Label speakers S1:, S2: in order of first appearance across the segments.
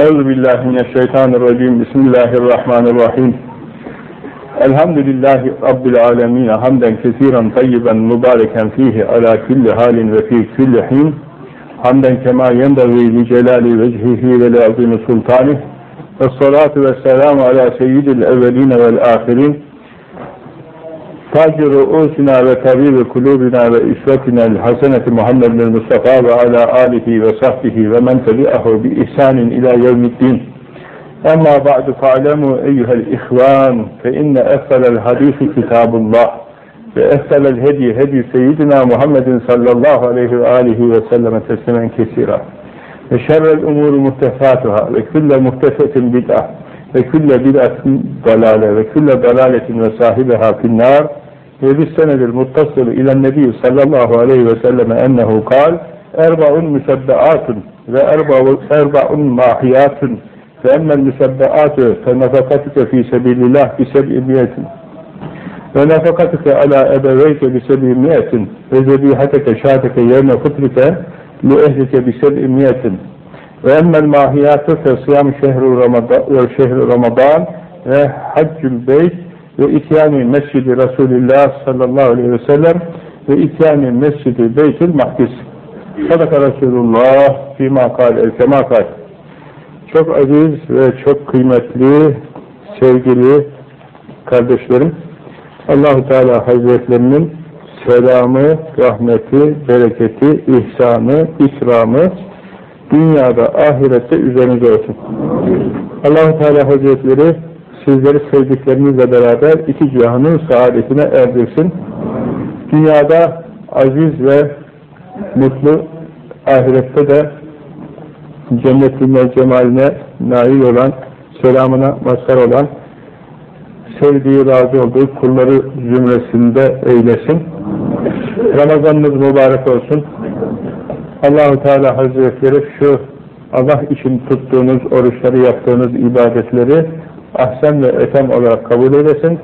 S1: أعوذ بالله من الشيطان الرجيم. بسم الله الرحمن الرحيم. الحمد لله رب العالمين حمدا كثيرا طيبا مباركا فيه على كل حال وفي كل حين. حمدا كما ينبغي لجلال وجهه ولعظيم سلطانه. والصلاة والسلام على سيد الأولين والآخرين. تاج رؤوسنا وطبيب قلوبنا وإسرتنا الحسنة محمد بن المصطفى وعلى آله وصحبه ومن تبعه بإحسان إلى يوم الدين. أما بعد فاعلموا أيها الإخوان فإن أفضل الحديث كتاب الله وأفضل الهدي هدي سيدنا محمد صلى الله عليه وآله وسلم تسليما كثيرا. وشر الأمور محدثاتها وكل محدثة بدعة وكل بدعة ضلالة وكل ضلالة وصاحبها في النار. بالسند المتصل إلى النبي صلى الله عليه وسلم أنه قال أربع مسبعات وأربع أربع ماحيات فأما المسبعات فنفقتك في سبيل الله بسبعمائة ونفقتك على أبويك بسبعمائة وذبيحتك شاتك يوم فطرك لأهلك بسبعمائة وأما الماحيات فصيام شهر رمضان وشهر رمضان وحج البيت ve ityani mescidi Resulullah sallallahu aleyhi ve sellem ve ityani mescidi Beytül Mahdis. Sadaka Resulullah fîmâ kâl el kâl. Çok aziz ve çok kıymetli, sevgili kardeşlerim, Allahu Teala Hazretlerinin selamı, rahmeti, bereketi, ihsanı, ikramı dünyada, ahirette üzerinize olsun. Allahu Teala Hazretleri sizleri sevdiklerinizle beraber iki cihanın saadetine erdirsin. Dünyada aziz ve mutlu, ahirette de cennetine, cemaline nail olan, selamına mazhar olan, sevdiği, razı olduğu kulları zümresinde eylesin. Ramazanınız mübarek olsun. Allahu Teala Hazretleri şu Allah için tuttuğunuz oruçları, yaptığınız ibadetleri ahsen ve etem olarak kabul eylesin.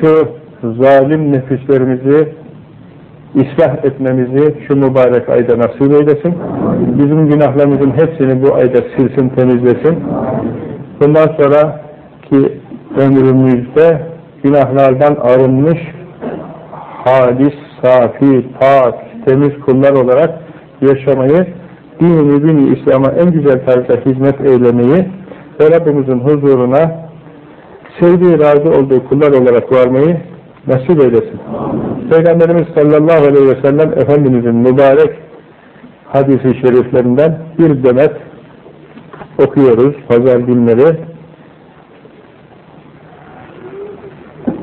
S1: Şu zalim nefislerimizi ıslah etmemizi şu mübarek ayda nasip eylesin. Bizim günahlarımızın hepsini bu ayda silsin, temizlesin. Bundan sonra ki ömrümüzde günahlardan arınmış, halis, safi, pak, temiz kullar olarak yaşamayı, din-i İslam'a en güzel tarzda hizmet eylemeyi ve Rabbimizin huzuruna sevdiği, razı olduğu kullar olarak varmayı nasip eylesin. Peygamberimiz sallallahu aleyhi ve sellem Efendimizin mübarek hadisi şeriflerinden bir demet okuyoruz pazar günleri.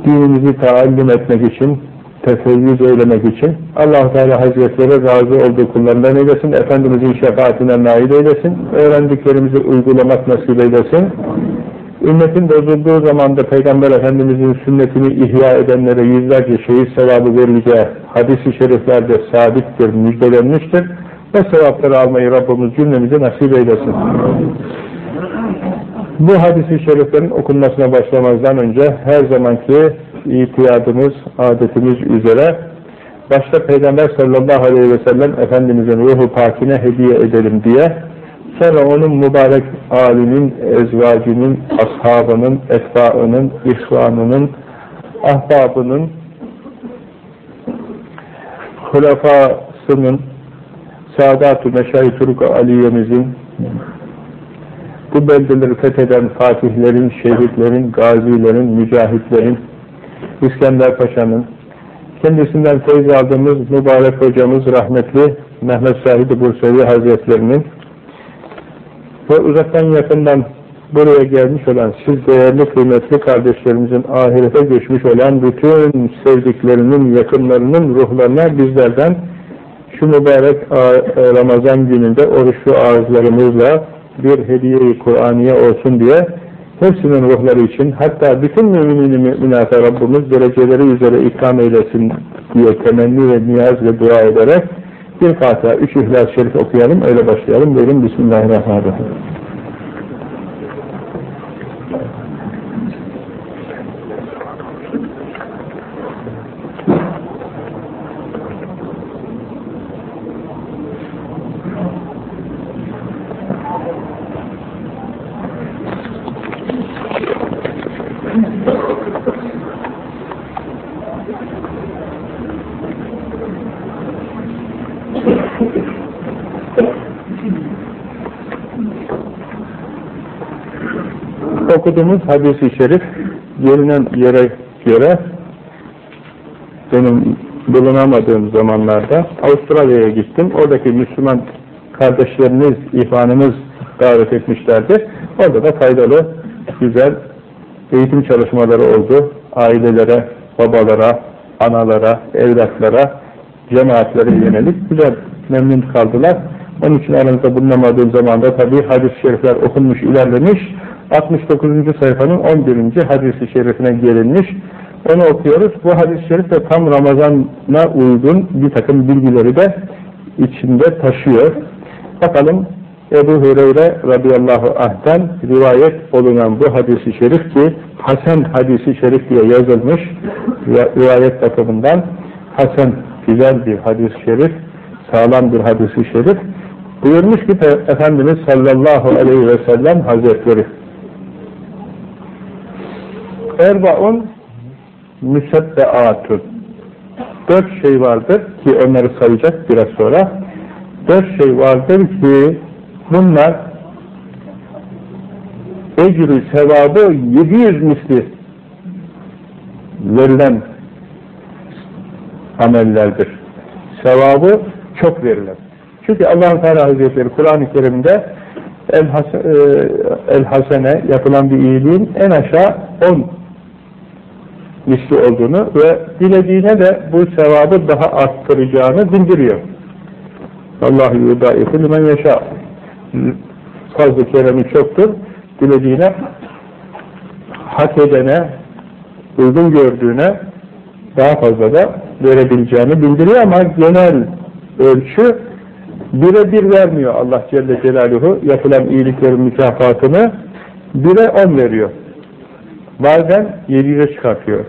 S1: Dinimizi taallüm etmek için, tefeyyüz eylemek için allah Teala Hazretleri razı olduğu kullarından eylesin, Efendimizin şefaatine nail eylesin, öğrendiklerimizi uygulamak nasip eylesin. Ümmetin bozulduğu zamanda Peygamber Efendimizin sünnetini ihya edenlere yüzlerce şehit sevabı verileceği hadis-i şeriflerde sabittir, müjdelenmiştir. Ve sevapları almayı Rabbimiz cümlemize nasip eylesin. Bu hadis-i şeriflerin okunmasına başlamazdan önce her zamanki itiyadımız, adetimiz üzere başta Peygamber sallallahu aleyhi ve sellem Efendimizin ruhu pakine hediye edelim diye sonra onun mübarek alinin, ezvacının, ashabının, etbaının, ihvanının, ahbabının, hulafasının, Sadat-ı Meşayi Turuk Aliye'mizin, bu beldeleri fetheden fatihlerin, şehitlerin, gazilerin, mücahitlerin, İskender Paşa'nın, kendisinden teyze aldığımız mübarek hocamız rahmetli Mehmet Sahid-i Bursevi Hazretlerinin ve uzaktan yakından buraya gelmiş olan siz değerli kıymetli kardeşlerimizin ahirete göçmüş olan bütün sevdiklerinin, yakınlarının ruhlarına bizlerden şu mübarek Ramazan gününde oruçlu ağızlarımızla bir hediye-i Kur'aniye olsun diye hepsinin ruhları için hatta bütün müminin müminata Rabbimiz dereceleri üzere ikram eylesin diye temenni ve niyaz ve dua ederek bir Fatiha, üç İhlas-ı Şerif okuyalım, öyle başlayalım. Buyurun, Bismillahirrahmanirrahim. Okuduğumuz hadisi şerif gelinen yere göre benim bulunamadığım zamanlarda Avustralya'ya gittim. Oradaki Müslüman kardeşleriniz, ihvanımız davet etmişlerdi. Orada da faydalı, güzel eğitim çalışmaları oldu. Ailelere, babalara, analara, evlatlara, cemaatlere yönelik güzel, memnun kaldılar. Onun için aranızda bulunamadığım zamanda tabi hadis-i şerifler okunmuş, ilerlemiş. 69. sayfanın 11. hadis-i şerifine gelinmiş. Onu okuyoruz. Bu hadis-i şerif de tam Ramazan'a uygun bir takım bilgileri de içinde taşıyor. Bakalım Ebu Hureyre radıyallahu anh'ten rivayet olunan bu hadisi şerif ki Hasan hadisi şerif diye yazılmış rivayet bakımından Hasan güzel bir hadis-i şerif sağlam bir hadisi şerif buyurmuş ki Efendimiz sallallahu aleyhi ve sellem hazretleri Erbaun müseddeatun dört şey vardır ki onları sayacak biraz sonra dört şey vardır ki bunlar ecrü sevabı 700 misli verilen amellerdir. Sevabı çok verilen. Çünkü allah Teala Hazretleri Kur'an-ı Kerim'de el, has e, el hasene yapılan bir iyiliğin en aşağı 10 misli olduğunu ve dilediğine de bu sevabı daha arttıracağını bildiriyor. Allahu yudaifu limen yaşa. Fazla keremi çoktur. Dilediğine hak edene, uygun gördüğüne daha fazla da verebileceğini bildiriyor ama genel ölçü bire bir vermiyor Allah Celle Celaluhu yapılan iyiliklerin mükafatını bire on veriyor. Bazen yediye çıkartıyor.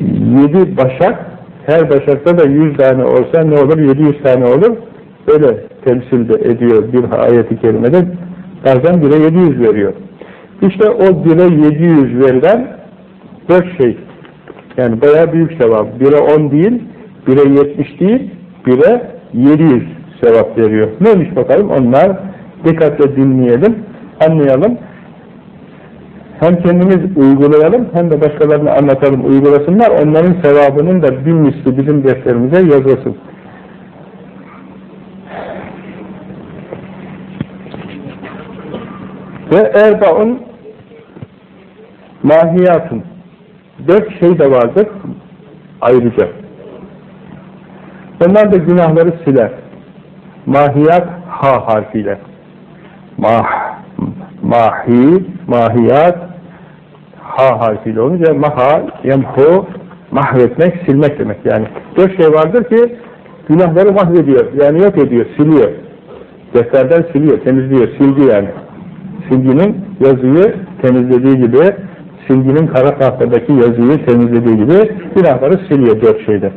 S1: Yedi başak her başakta da yüz tane olsa ne olur? Yedi yüz tane olur. Öyle temsil de ediyor bir ayeti kerimede. Bazen bire yedi yüz veriyor. İşte o bire yedi yüz verilen dört şey. Yani bayağı büyük sevap. Bire on değil, bire yetmiş değil, bire yedi yüz sevap veriyor. Neymiş bakalım? Onlar dikkatle dinleyelim, anlayalım. Hem kendimiz uygulayalım hem de başkalarına anlatalım, uygulasınlar. Onların sevabının da bir misli bizim defterimize yazılsın. Ve erbaun mahiyatun dört şey de vardır ayrıca. Onlar da günahları siler. Mahiyat ha harfiyle. Mah, mahi, mahiyat ha harfiyle olunca maha, yemhu, mahvetmek, silmek demek yani. Dört şey vardır ki günahları mahvediyor, yani yok ediyor, siliyor. Defterden siliyor, temizliyor, sildi yani. Silginin yazıyı temizlediği gibi, silginin kara tahtadaki yazıyı temizlediği gibi günahları siliyor dört şeyde.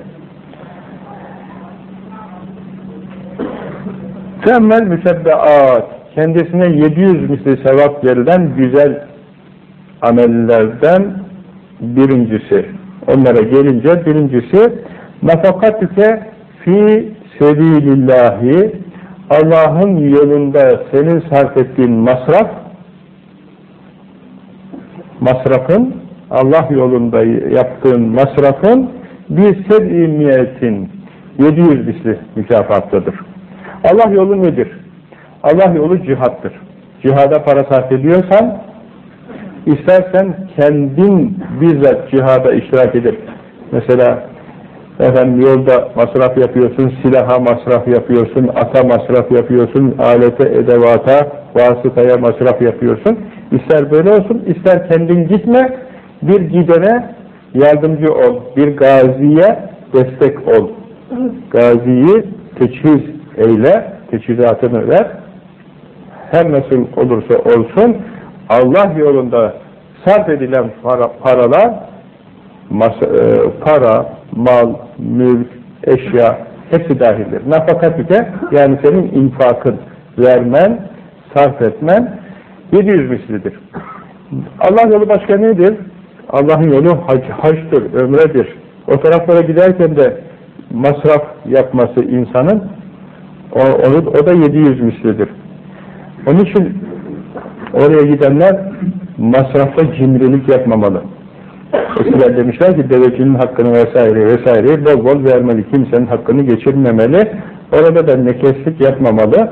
S1: Femmel müsebbeat kendisine 700 misli sevap verilen güzel amellerden birincisi. Onlara gelince birincisi nafakatüke fi sebilillahi Allah'ın yolunda senin sarf ettiğin masraf masrafın Allah yolunda yaptığın masrafın bir seb'imiyetin 700 misli mükafatlıdır. Allah yolu nedir? Allah yolu cihattır. Cihada para sarf ediyorsan istersen kendin bizzat cihada iştirak edip mesela efendim yolda masraf yapıyorsun, silaha masraf yapıyorsun, ata masraf yapıyorsun, alete, edevata, vasıtaya masraf yapıyorsun. İster böyle olsun, ister kendin gitme, bir gidene yardımcı ol, bir gaziye destek ol. Gaziyi teçhiz eyle, teçhizatını ver. Her nasıl olursa olsun, Allah yolunda sarf edilen para, paralar, mas, e, para, mal, mülk, eşya hepsi dahildir. Nafakatüke yani senin infakın, vermen, sarf etmen 700 mislidir. Allah yolu başka nedir? Allah'ın yolu hac, haçtır, ömredir. O taraflara giderken de masraf yapması insanın o, onu, o da 700 mislidir. Onun için Oraya gidenler masrafta cimrilik yapmamalı. Eskiler demişler ki devecinin hakkını vesaire vesaire bol bol vermeli. Kimsenin hakkını geçirmemeli. Orada da nekeslik yapmamalı.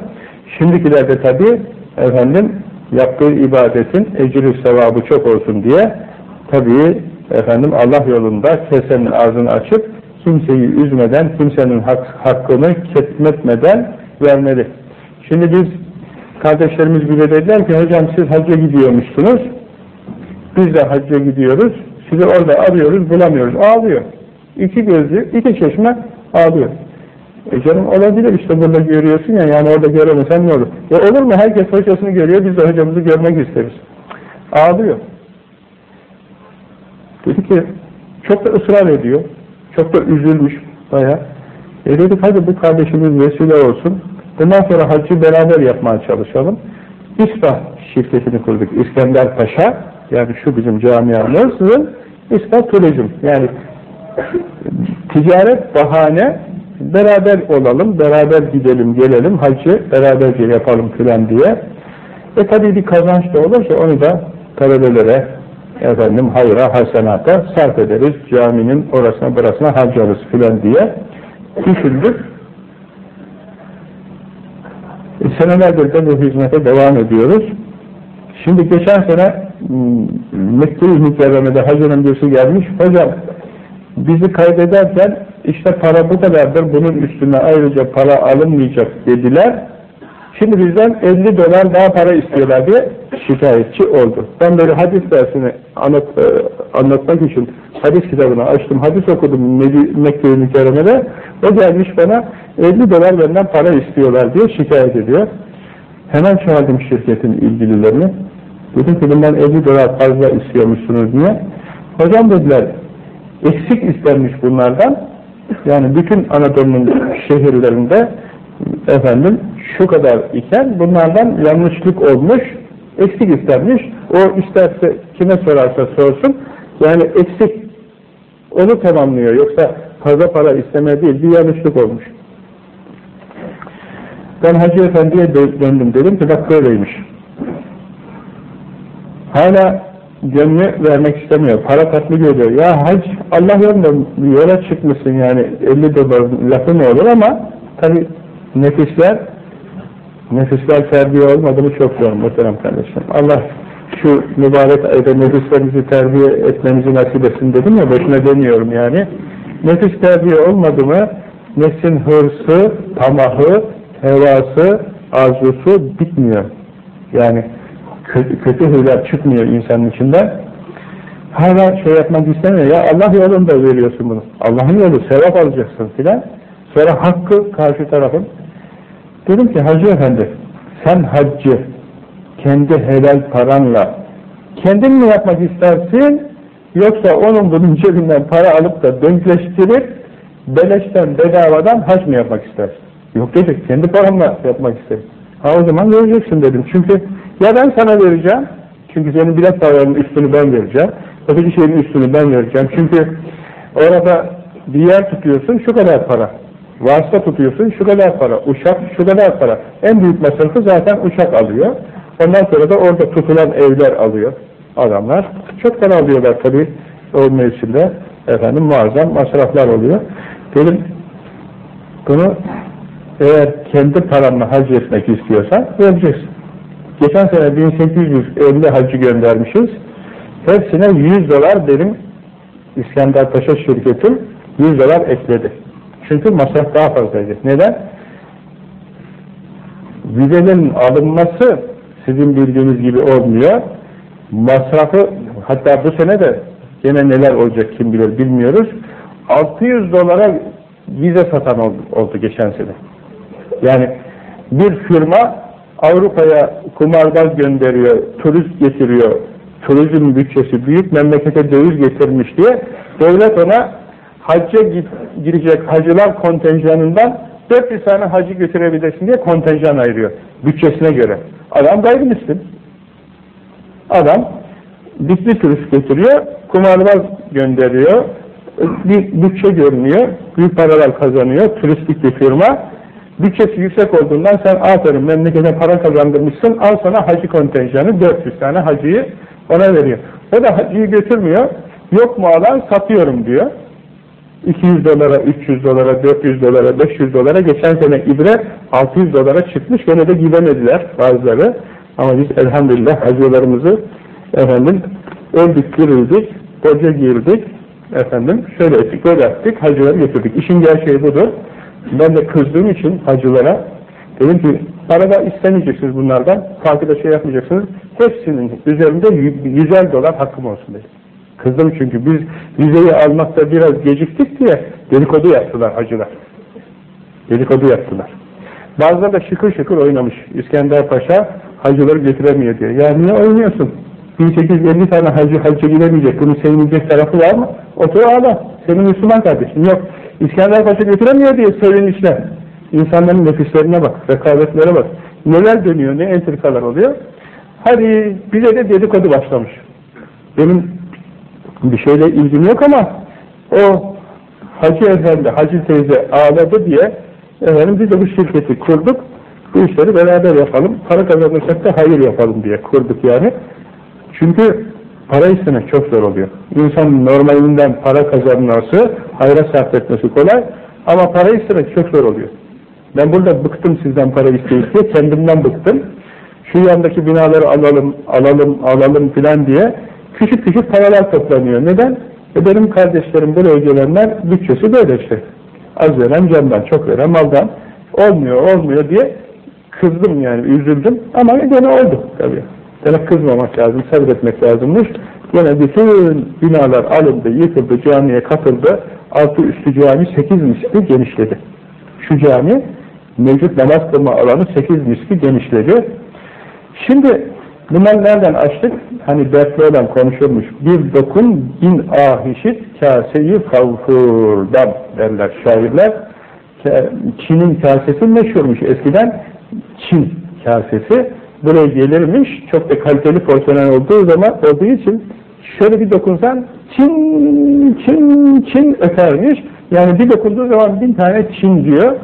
S1: Şimdikilerde tabi efendim yaptığı ibadetin ecri sevabı çok olsun diye tabi efendim Allah yolunda kesenin ağzını açıp kimseyi üzmeden, kimsenin hak, hakkını ketmetmeden vermeli. Şimdi biz kardeşlerimiz bize dediler ki hocam siz hacca gidiyormuşsunuz. Biz de hacca gidiyoruz. Sizi orada arıyoruz, bulamıyoruz. Ağlıyor. İki gözlü, iki çeşme ağlıyor. E canım olabilir işte burada görüyorsun ya yani orada göremesen ne olur? Ya olur mu? Herkes hocasını görüyor, biz de hocamızı görmek isteriz. Ağlıyor. Dedi ki çok da ısrar ediyor. Çok da üzülmüş baya. E dedik hadi bu kardeşimiz vesile olsun. Bundan sonra hacı beraber yapmaya çalışalım. İslah şirketini kurduk. İskender Paşa yani şu bizim camiamızın İslah Turizm yani ticaret bahane beraber olalım, beraber gidelim, gelelim, hacı beraberce yapalım filan diye. E tabi bir kazanç da olursa onu da talebelere, efendim hayra, hasenata sarf ederiz. Caminin orasına burasına harcarız filan diye düşündük. E, senelerdir de bu hizmete devam ediyoruz. Şimdi geçen sene Mekke-i Mükerreme'de hacının birisi gelmiş. Hocam bizi kaydederken işte para bu kadardır, bunun üstüne ayrıca para alınmayacak dediler. Şimdi bizden 50 dolar daha para istiyorlar diye şikayetçi oldu. Ben böyle hadis dersini anlat, e, anlatmak için hadis kitabını açtım, hadis okudum Mekke-i Mükerreme'de. O gelmiş bana 50 dolar benden para istiyorlar diye şikayet ediyor. Hemen çağırdım şirketin ilgililerini. Dedim ki bundan 50 dolar fazla istiyormuşsunuz diye. Hocam dediler, eksik istenmiş bunlardan. Yani bütün Anadolu'nun şehirlerinde efendim şu kadar iken bunlardan yanlışlık olmuş, eksik istenmiş. O isterse kime sorarsa sorsun. Yani eksik onu tamamlıyor. Yoksa fazla para isteme değil, bir yanlışlık olmuş. Ben Hacı Efendi'ye döndüm. Dedim ki bak böyleymiş. Hala gönlü vermek istemiyor. Para tatlı görüyor. Ya hac Allah yolunda yola çıkmışsın yani 50 dolar lafı ne olur ama tabi nefisler nefisler terbiye olmadı mı çok zor muhterem kardeşim. Allah şu mübarek ayda nefislerimizi terbiye etmemizi nasip etsin dedim ya boşuna demiyorum yani. Nefis terbiye olmadı mı nefsin hırsı, tamahı, hevası, arzusu bitmiyor. Yani kötü, kötü çıkmıyor insanın içinden. Hala şey yapmak istemiyor. Ya Allah yolunda veriyorsun bunu. Allah'ın yolu sevap alacaksın filan. Sonra hakkı karşı tarafın. Dedim ki Hacı Efendi sen haccı kendi helal paranla kendin mi yapmak istersin yoksa onun bunun cebinden para alıp da dönkleştirip beleşten bedavadan hac mı yapmak istersin? Yok dedik kendi paramla yapmak isterim. Ha o zaman vereceksin dedim. Çünkü ya ben sana vereceğim, çünkü senin bilet paranın üstünü ben vereceğim, öteki şeyin üstünü ben vereceğim. Çünkü orada bir yer tutuyorsun, şu kadar para. Vasıta tutuyorsun, şu kadar para. Uçak, şu kadar para. En büyük masrafı zaten uçak alıyor. Ondan sonra da orada tutulan evler alıyor adamlar. Çok para alıyorlar tabii o mevsimde. Efendim muazzam masraflar oluyor. Dedim bunu eğer kendi paranla hac etmek istiyorsan vereceksin. Geçen sene 1850 hacı göndermişiz. Hepsine 100 dolar benim İskender Paşa şirketim 100 dolar ekledi. Çünkü masraf daha fazlaydı. Neden? Vizelerin alınması sizin bildiğiniz gibi olmuyor. Masrafı hatta bu sene de gene neler olacak kim bilir bilmiyoruz. 600 dolara vize satan oldu, oldu geçen sene. Yani bir firma Avrupa'ya kumarbaz gönderiyor, turist getiriyor, turizm bütçesi büyük, memlekete döviz getirmiş diye devlet ona hacca girecek hacılar kontenjanından 400 tane hacı götürebilirsin diye kontenjan ayırıyor. Bütçesine göre. Adam gayrimüslim. Adam dikli turist getiriyor, kumarbaz gönderiyor, bir bütçe görünüyor, büyük paralar kazanıyor, turistik bir firma. Bütçesi yüksek olduğundan sen aferin memlekete para kazandırmışsın, al sana hacı kontenjanı, 400 tane hacıyı ona veriyor. O da hacıyı götürmüyor, yok mu alan satıyorum diyor. 200 dolara, 300 dolara, 400 dolara, 500 dolara geçen sene ibre 600 dolara çıkmış. Gene de gidemediler bazıları. Ama biz elhamdülillah hacılarımızı efendim öldük, dirildik, koca girdik, efendim şöyle ettik, böyle ettik, hacıları getirdik. İşin gerçeği budur. Ben de kızdığım için hacılara dedim ki para da istemeyeceksiniz bunlardan, farkı da şey yapmayacaksınız. Hepsinin üzerinde 100 dolar hakkım olsun dedim. Kızdım çünkü biz vizeyi almakta biraz geciktik diye dedikodu yaptılar hacılar. Dedikodu yaptılar. Bazıları da şıkır şıkır oynamış. İskender Paşa hacıları getiremiyor diye. Ya niye oynuyorsun? 1850 tane hacı hacı gidemeyecek. Bunu sevinecek tarafı var mı? Otur ağla. Senin Müslüman kardeşin. Yok. İskender Paşa götüremiyor diye sevinişler. İnsanların nefislerine bak. Rekabetlere bak. Neler dönüyor, ne entrikalar oluyor. Hadi bize de dedikodu başlamış. Benim bir şeyle ilgim yok ama o Hacı Efendi, Hacı teyze ağladı diye efendim biz de bu şirketi kurduk. Bu işleri beraber yapalım. Para kazanırsak da hayır yapalım diye kurduk yani. Çünkü para istemek çok zor oluyor. İnsan normalinden para kazanması, hayra sarf etmesi kolay ama para istemek çok zor oluyor. Ben burada bıktım sizden para isteyip diye, kendimden bıktım. Şu yandaki binaları alalım, alalım, alalım filan diye küçük küçük paralar toplanıyor. Neden? E benim kardeşlerim buraya gelenler bütçesi böyle işte. Az veren candan, çok veren maldan. Olmuyor, olmuyor diye kızdım yani, üzüldüm. Ama gene oldu tabii. Demek kızmamak lazım, sabretmek lazımmış. Yine bütün binalar alındı, yıkıldı, camiye katıldı. Altı üstü cami sekiz misli genişledi. Şu cami mevcut namaz kılma alanı sekiz misli genişledi. Şimdi bunlar nereden açtık? Hani dertli olan konuşulmuş. Bir dokun bin ahişit kaseyi kavfurdan derler şairler. Çin'in kasesi meşhurmuş eskiden. Çin kasesi buraya gelirmiş. Çok da kaliteli porselen olduğu zaman olduğu için şöyle bir dokunsan Çin, Çin, Çin ötermiş. Yani bir dokunduğu zaman bin tane Çin diyor.